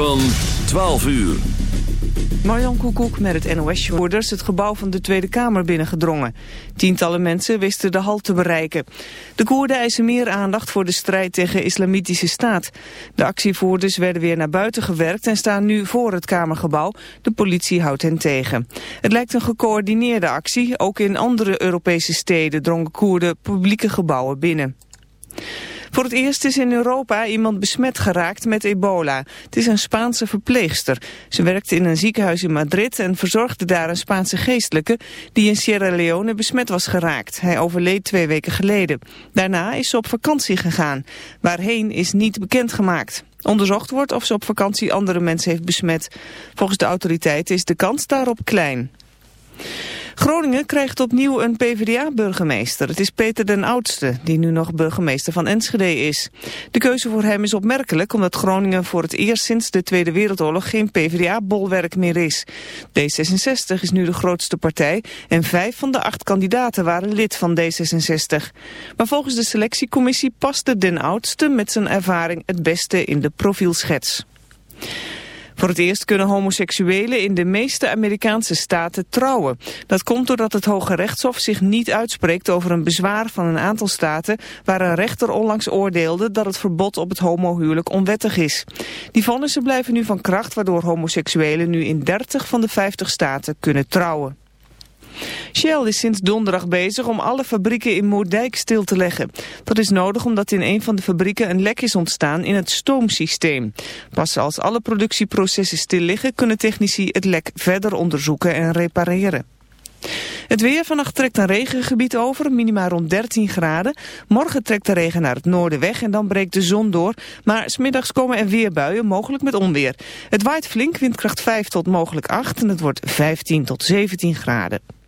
Van 12 uur. Marjan Koekoek met het NOS-joorders het gebouw van de Tweede Kamer binnengedrongen. Tientallen mensen wisten de hal te bereiken. De Koerden eisen meer aandacht voor de strijd tegen islamitische staat. De actievoerders werden weer naar buiten gewerkt en staan nu voor het Kamergebouw. De politie houdt hen tegen. Het lijkt een gecoördineerde actie. Ook in andere Europese steden drongen Koerden publieke gebouwen binnen. Voor het eerst is in Europa iemand besmet geraakt met ebola. Het is een Spaanse verpleegster. Ze werkte in een ziekenhuis in Madrid en verzorgde daar een Spaanse geestelijke die in Sierra Leone besmet was geraakt. Hij overleed twee weken geleden. Daarna is ze op vakantie gegaan. Waarheen is niet bekendgemaakt. Onderzocht wordt of ze op vakantie andere mensen heeft besmet. Volgens de autoriteiten is de kans daarop klein. Groningen krijgt opnieuw een PvdA-burgemeester. Het is Peter den Oudste, die nu nog burgemeester van Enschede is. De keuze voor hem is opmerkelijk, omdat Groningen voor het eerst sinds de Tweede Wereldoorlog geen PvdA-bolwerk meer is. D66 is nu de grootste partij en vijf van de acht kandidaten waren lid van D66. Maar volgens de selectiecommissie paste den Oudste met zijn ervaring het beste in de profielschets. Voor het eerst kunnen homoseksuelen in de meeste Amerikaanse staten trouwen. Dat komt doordat het Hoge Rechtshof zich niet uitspreekt over een bezwaar van een aantal staten waar een rechter onlangs oordeelde dat het verbod op het homohuwelijk onwettig is. Die vonnissen blijven nu van kracht waardoor homoseksuelen nu in 30 van de 50 staten kunnen trouwen. Shell is sinds donderdag bezig om alle fabrieken in Moerdijk stil te leggen. Dat is nodig omdat in een van de fabrieken een lek is ontstaan in het stoomsysteem. Pas als alle productieprocessen stil liggen kunnen technici het lek verder onderzoeken en repareren. Het weer vannacht trekt een regengebied over, minima rond 13 graden. Morgen trekt de regen naar het noorden weg en dan breekt de zon door. Maar smiddags komen er weer buien, mogelijk met onweer. Het waait flink, windkracht 5 tot mogelijk 8 en het wordt 15 tot 17 graden.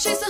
She's a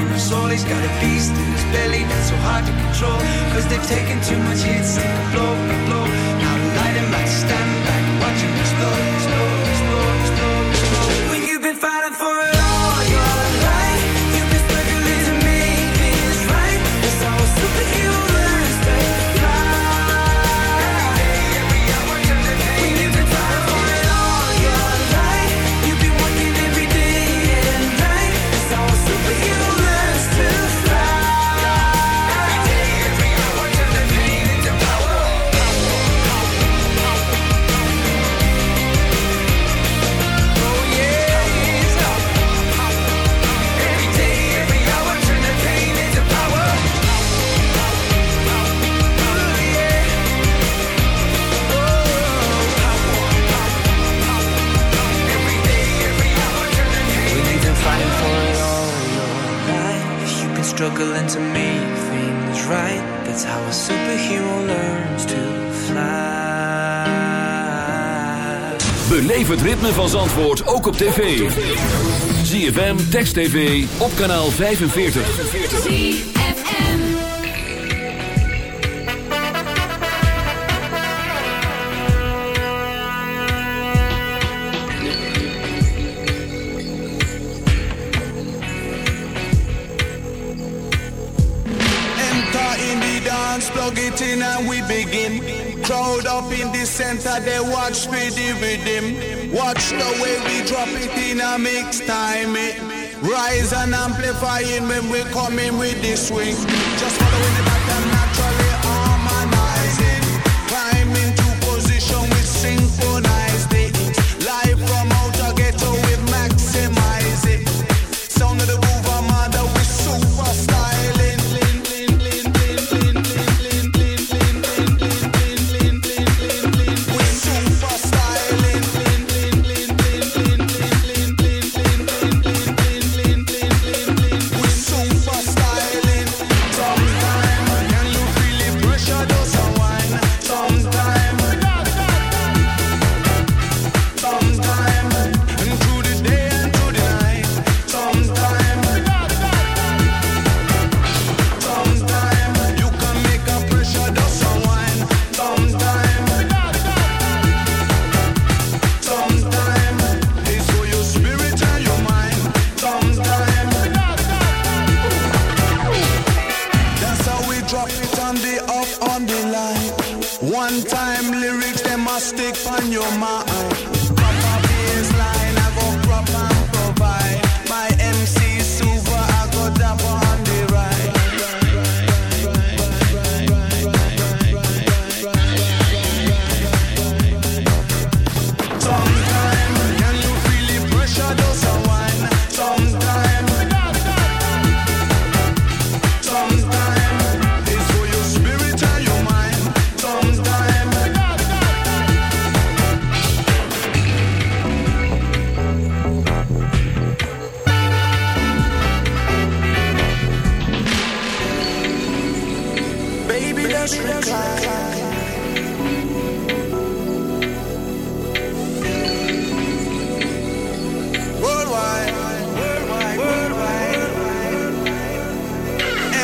in his soul. He's got a beast in his belly that's so hard to control. Cause they've taken too much hits, they can blow, a blow. Now light him might stand back, watch him explode, explode, explode, explode, explode. When you've been fighting for it. struggling to make things right. That's how a superhero learns to fly. Beleef het ritme van Zandvoort ook op tv. ZFM Text TV op kanaal 45. waiting and we begin. Crowd up in the center, they watch me with him. Watch the way we drop it in a mix time. It. Rise and amplifying when we come in with the swing. Just following the pattern naturally harmonizing. Climbing to.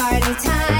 party time.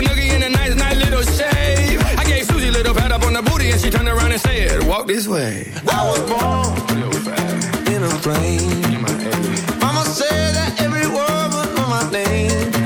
little noogie in a nice, nice little shave. I gave Susie a little pat up on the booty and she turned around and said, Walk this way. I was born in a plane. Mama said that every word was on my name.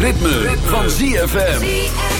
Ritme, van ZFM.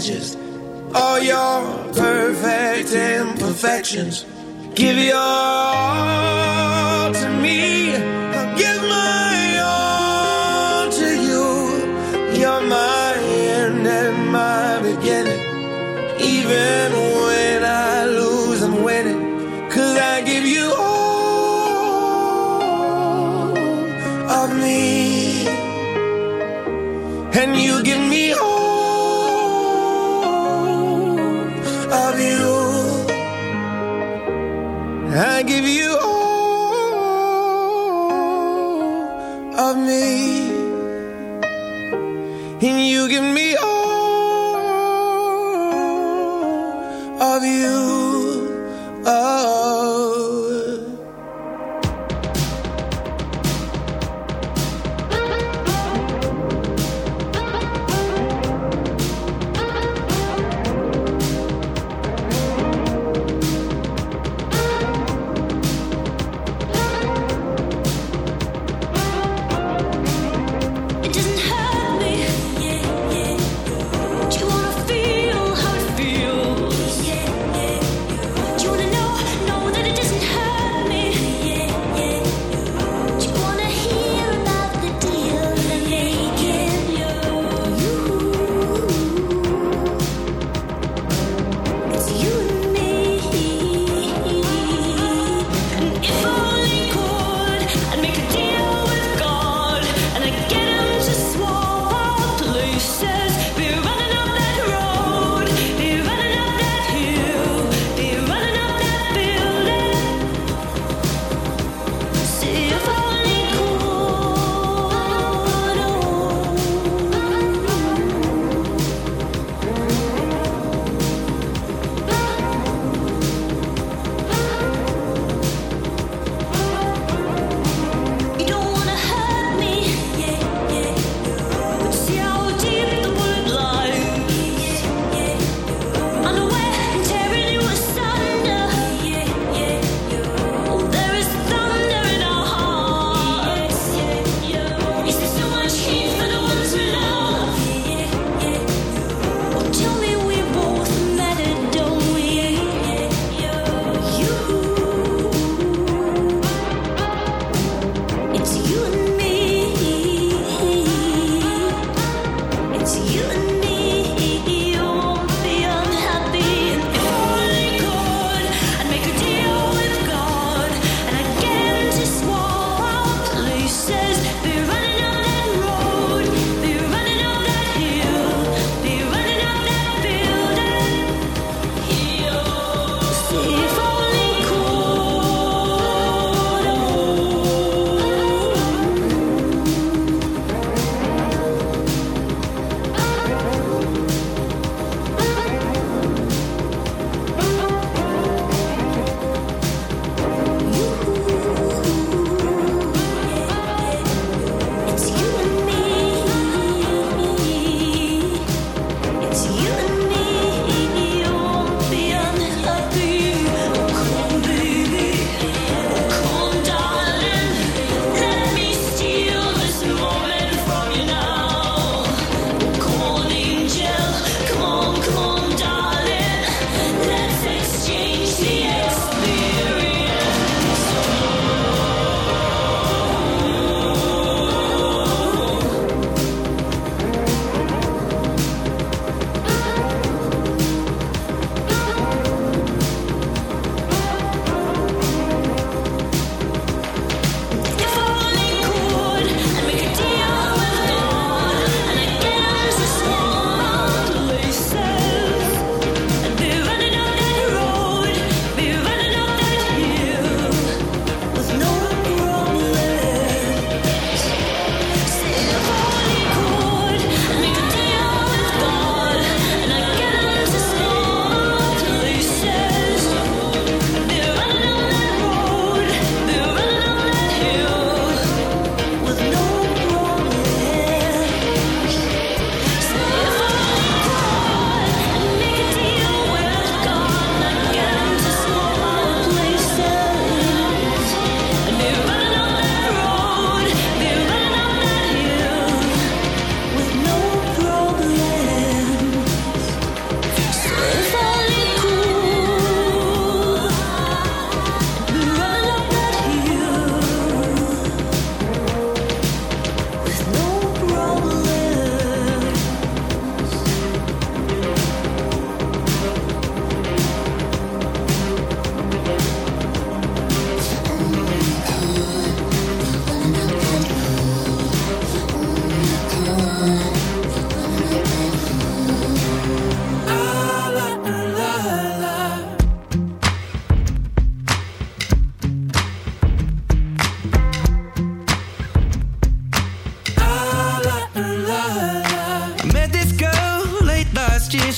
edges. All your perfect imperfections. Give your all.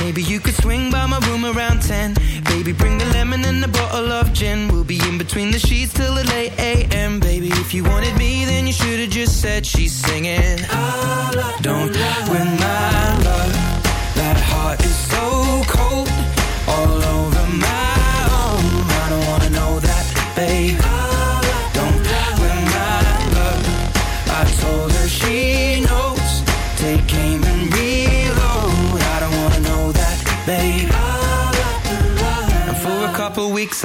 Maybe you could swing by my room around 10. Baby, bring the lemon and a bottle of gin. We'll be in between the sheets till the late AM. Baby, if you wanted me, then you should have just said she's singing. Don't win my love. That heart is so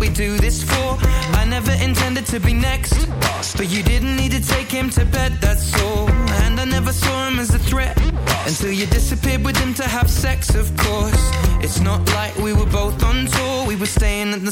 We do this